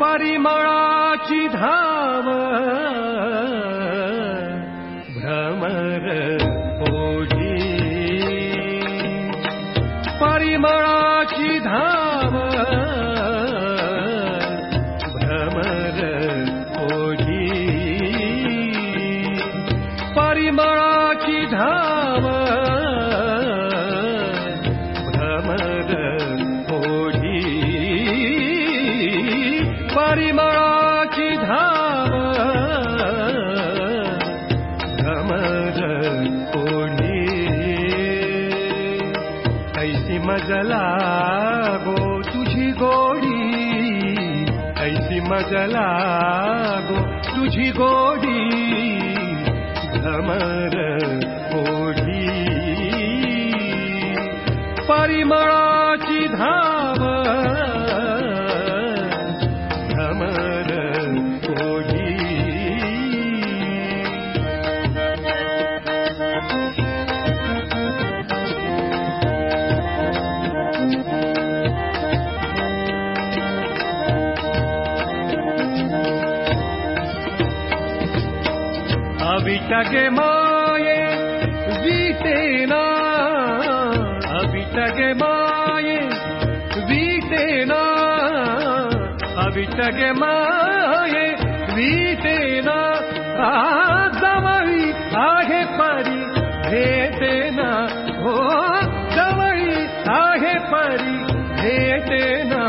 परिमळाची धाव भ्रमर ओढी. परिमळाची धाव भ्रमर ओढी. परिमळाची धाव मजला गो तुझी गोडी कैसी मजला गो तुझी गोडी टगमाए बीते ना अभी टगमाए बीते ना अभी टगमाए बीते ना दवाई आहे परी हे देना हो दवाई आहे परी हे देना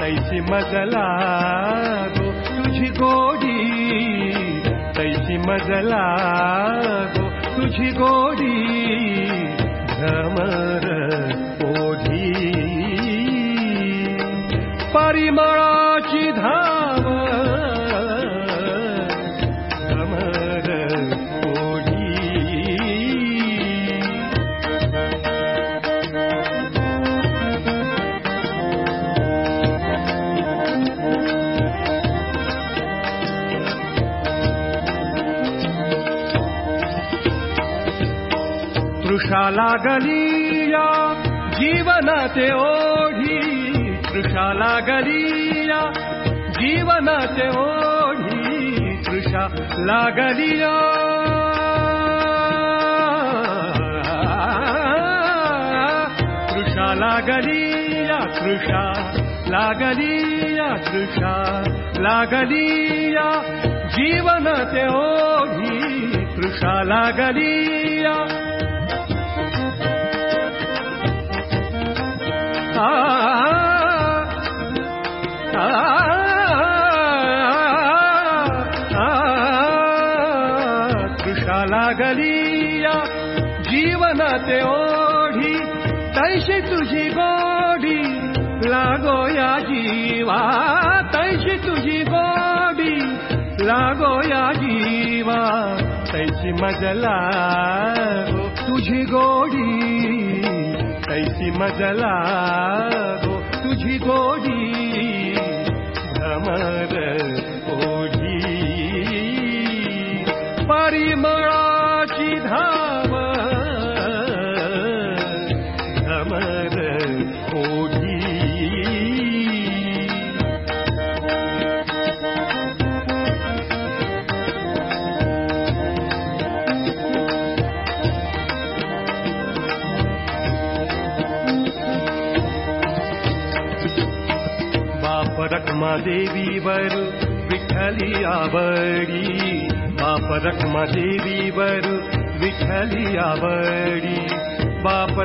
कैसी मजला गो तुझी गोड़ी कैसी मजला गो तुझी गोडी भ्रमर ओढी। परिमळाची तृषा लागलिया जीवनाचे ओढी। तृषा लागलिया जीवनाचे ओढी। तृषा लागलिया तृषा लागलिया तृषा लागलिया तृषा लागलिया जीवनाचे ओढी। तृषा लागलिया तृषा लागलिया जीवनाचे ओढी तैशी तुझी गोडी लागो या जीवा तैशी तुझी गोडी लागो या जीवा तैसी मजला तुझी गोडी कैसी मजला तुझी गोडी भ्रमर देवीवर विठ्ठली आवडी बाप विठ्ठली आवडी बाप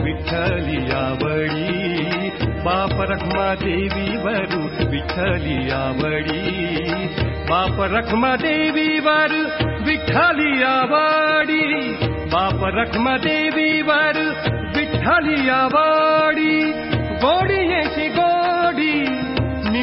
विठ्ठली आवडी बाप विठ्ठली आवडी बाप रखमा देवीवर विठ्ठली आवडी बाप रखमा येची गोडी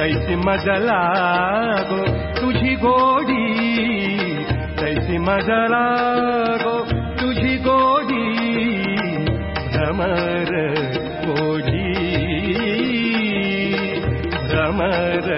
कैसी मजला गो तुझी गोडी कैसी मजला गो तुझी गोडी भ्रमर ओढी भ्रमर